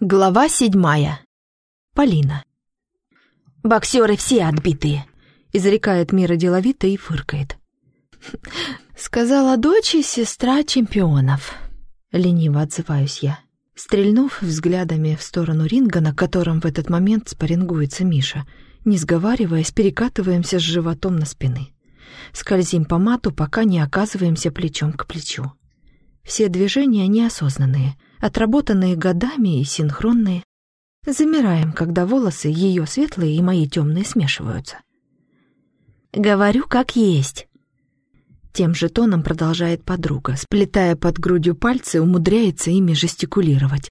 Глава седьмая. Полина. «Боксеры все отбитые», — изрекает Мира деловито и фыркает. «Сказала дочь и сестра чемпионов», — лениво отзываюсь я, стрельнув взглядами в сторону ринга, на котором в этот момент спаррингуется Миша, не сговариваясь, перекатываемся с животом на спины. Скользим по мату, пока не оказываемся плечом к плечу. Все движения неосознанные — отработанные годами и синхронные. Замираем, когда волосы ее светлые и мои темные смешиваются. «Говорю, как есть». Тем же тоном продолжает подруга, сплетая под грудью пальцы, умудряется ими жестикулировать.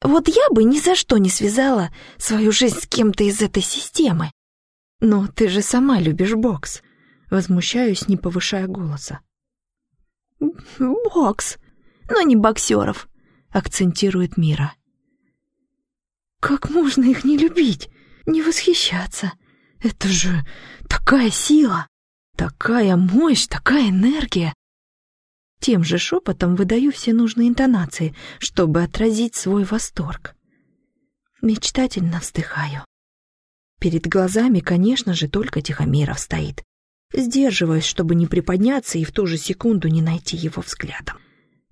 «Вот я бы ни за что не связала свою жизнь с кем-то из этой системы. Но ты же сама любишь бокс». Возмущаюсь, не повышая голоса. «Бокс, но не боксеров», акцентирует Мира. Как можно их не любить, не восхищаться? Это же такая сила, такая мощь, такая энергия. Тем же шепотом выдаю все нужные интонации, чтобы отразить свой восторг. Мечтательно вздыхаю. Перед глазами, конечно же, только Тихомиров стоит. Сдерживаюсь, чтобы не приподняться и в ту же секунду не найти его взглядом.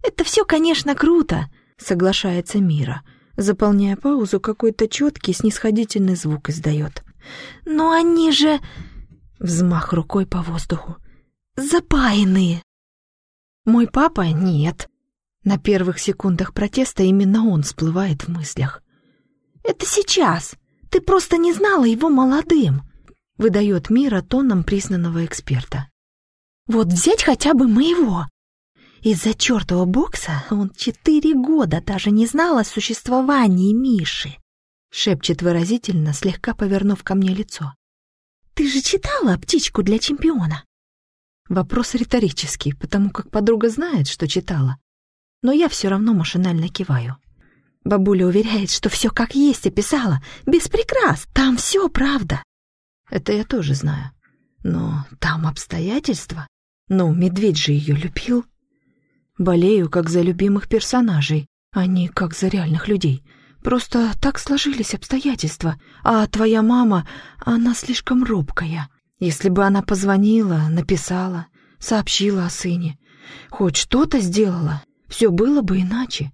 Это все, конечно, круто, соглашается Мира. Заполняя паузу, какой-то четкий снисходительный звук издает. «Но они же...» Взмах рукой по воздуху. «Запаянные!» «Мой папа — нет». На первых секундах протеста именно он всплывает в мыслях. «Это сейчас. Ты просто не знала его молодым», — выдает Мира тоном признанного эксперта. «Вот взять хотя бы моего. Из-за чертова бокса он четыре года даже не знал о существовании Миши. Шепчет выразительно, слегка повернув ко мне лицо. «Ты же читала «Птичку для чемпиона»?» Вопрос риторический, потому как подруга знает, что читала. Но я все равно машинально киваю. Бабуля уверяет, что все как есть описала, без прикрас, там все правда. Это я тоже знаю. Но там обстоятельства. Ну, медведь же ее любил. Болею, как за любимых персонажей, а не как за реальных людей. Просто так сложились обстоятельства. А твоя мама, она слишком робкая. Если бы она позвонила, написала, сообщила о сыне, хоть что-то сделала, все было бы иначе.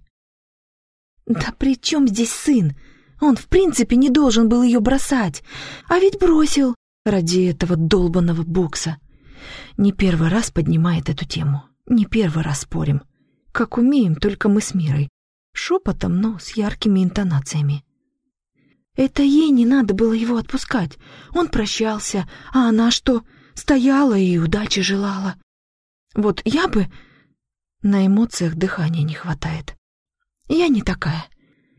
Да при чем здесь сын? Он в принципе не должен был ее бросать, а ведь бросил ради этого долбанного бокса. Не первый раз поднимает эту тему. Не первый раз спорим. Как умеем, только мы с Мирой. Шепотом, но с яркими интонациями. Это ей не надо было его отпускать. Он прощался, а она что, стояла и удачи желала. Вот я бы... На эмоциях дыхания не хватает. Я не такая.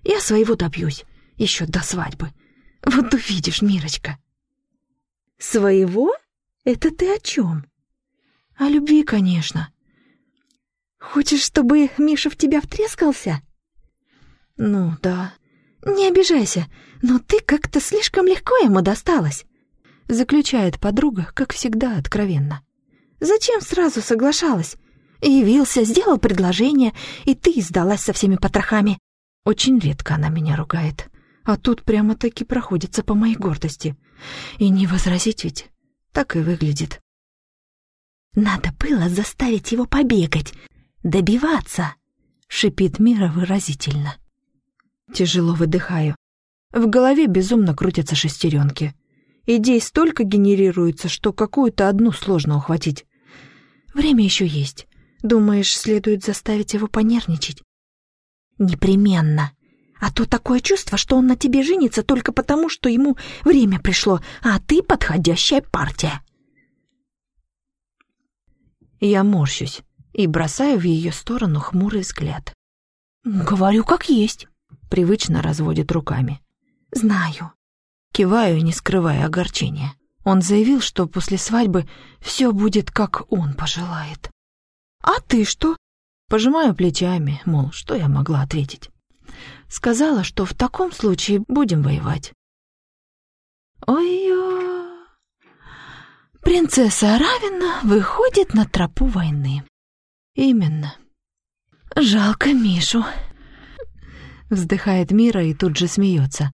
Я своего добьюсь, еще до свадьбы. Вот увидишь, Мирочка. Своего? Это ты о чем? О любви, конечно. Хочешь, чтобы Миша в тебя втрескался? Ну, да. Не обижайся, но ты как-то слишком легко ему досталась. Заключает подруга, как всегда, откровенно. Зачем сразу соглашалась? Явился, сделал предложение, и ты сдалась со всеми потрохами. Очень редко она меня ругает. А тут прямо-таки проходится по моей гордости. И не возразить ведь. Так и выглядит. Надо было заставить его побегать, добиваться!» — шипит Мира выразительно. Тяжело выдыхаю. В голове безумно крутятся шестеренки. Идей столько генерируется, что какую-то одну сложно ухватить. Время еще есть. Думаешь, следует заставить его понервничать? Непременно. А то такое чувство, что он на тебе женится только потому, что ему время пришло, а ты подходящая партия. Я морщусь и бросаю в ее сторону хмурый взгляд. «Говорю, как есть», — привычно разводит руками. «Знаю». Киваю, не скрывая огорчения. Он заявил, что после свадьбы все будет, как он пожелает. «А ты что?» Пожимаю плечами, мол, что я могла ответить. Сказала, что в таком случае будем воевать. Ой-ой. Принцесса Равина выходит на тропу войны. Именно. Жалко Мишу. Вздыхает Мира и тут же смеется.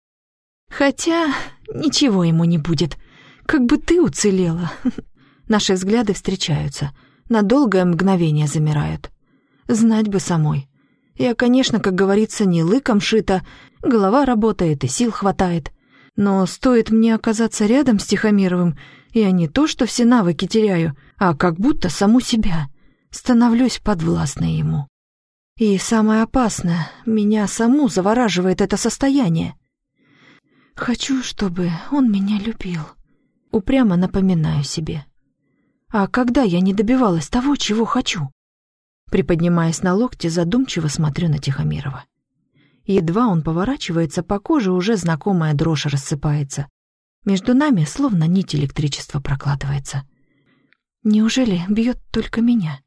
Хотя ничего ему не будет. Как бы ты уцелела. Наши взгляды встречаются. На долгое мгновение замирают. Знать бы самой. Я, конечно, как говорится, не лыком шита. Голова работает и сил хватает. Но стоит мне оказаться рядом с Тихомировым, я не то что все навыки теряю, а как будто саму себя. Становлюсь подвластной ему. И самое опасное, меня саму завораживает это состояние. Хочу, чтобы он меня любил. Упрямо напоминаю себе. А когда я не добивалась того, чего хочу? Приподнимаясь на локте, задумчиво смотрю на Тихомирова. Едва он поворачивается, по коже уже знакомая дрожь рассыпается. Между нами словно нить электричества прокладывается. Неужели бьет только меня?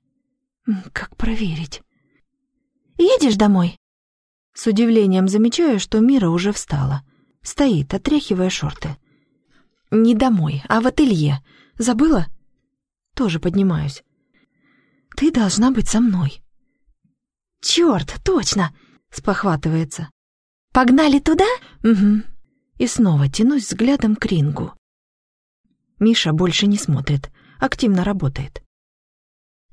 Как проверить? «Едешь домой?» С удивлением замечаю, что Мира уже встала. Стоит, отряхивая шорты. «Не домой, а в ателье. Забыла?» Тоже поднимаюсь. «Ты должна быть со мной». «Чёрт, точно!» — спохватывается. «Погнали туда?» «Угу». И снова тянусь взглядом к рингу. Миша больше не смотрит, активно работает.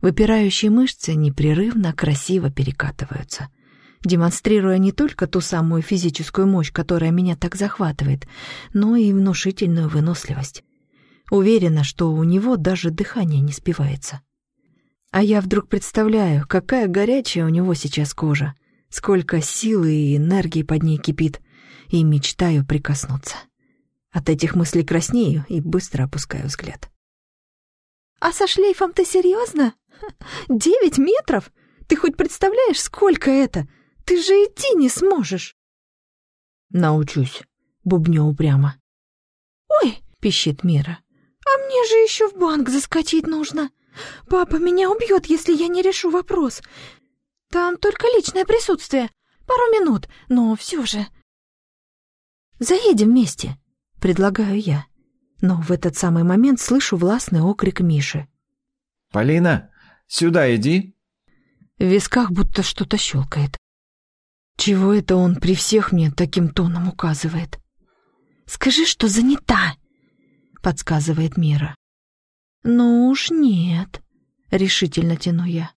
Выпирающие мышцы непрерывно красиво перекатываются — демонстрируя не только ту самую физическую мощь, которая меня так захватывает, но и внушительную выносливость. Уверена, что у него даже дыхание не спивается. А я вдруг представляю, какая горячая у него сейчас кожа, сколько силы и энергии под ней кипит, и мечтаю прикоснуться. От этих мыслей краснею и быстро опускаю взгляд. «А со шлейфом ты серьезно? Девять метров? Ты хоть представляешь, сколько это? Ты же идти не сможешь. Научусь, бубню упрямо. Ой, пищит Мира. А мне же еще в банк заскочить нужно. Папа меня убьет, если я не решу вопрос. Там только личное присутствие. Пару минут, но все же. Заедем вместе, предлагаю я. Но в этот самый момент слышу властный окрик Миши. «Полина, сюда иди!» В висках будто что-то щелкает. Чего это он при всех мне таким тоном указывает? «Скажи, что занята!» — подсказывает Мира. «Ну уж нет», — решительно тяну я.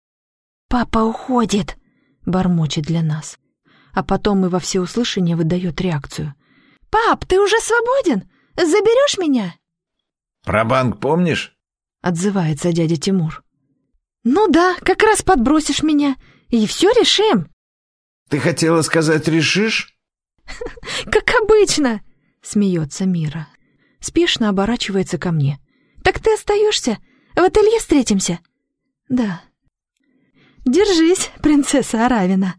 «Папа уходит!» — бормочет для нас. А потом и во всеуслышание выдает реакцию. «Пап, ты уже свободен? Заберешь меня?» «Про банк помнишь?» — отзывается дядя Тимур. «Ну да, как раз подбросишь меня, и все решим!» Ты хотела сказать «решишь»?» «Как обычно!» — смеется Мира. Спешно оборачивается ко мне. «Так ты остаешься? В ателье встретимся?» «Да». «Держись, принцесса Аравина!»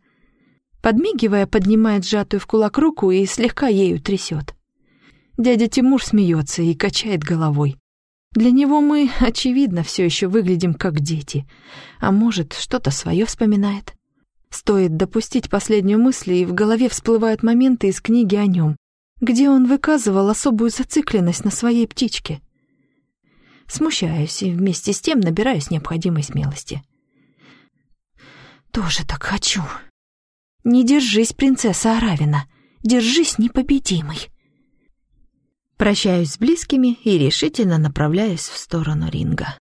Подмигивая, поднимает сжатую в кулак руку и слегка ею трясет. Дядя Тимур смеется и качает головой. Для него мы, очевидно, все еще выглядим как дети, а может, что-то свое вспоминает. Стоит допустить последнюю мысль, и в голове всплывают моменты из книги о нем, где он выказывал особую зацикленность на своей птичке. Смущаюсь и вместе с тем набираюсь необходимой смелости. Тоже так хочу. Не держись, принцесса Аравина, держись непобедимой. Прощаюсь с близкими и решительно направляюсь в сторону ринга.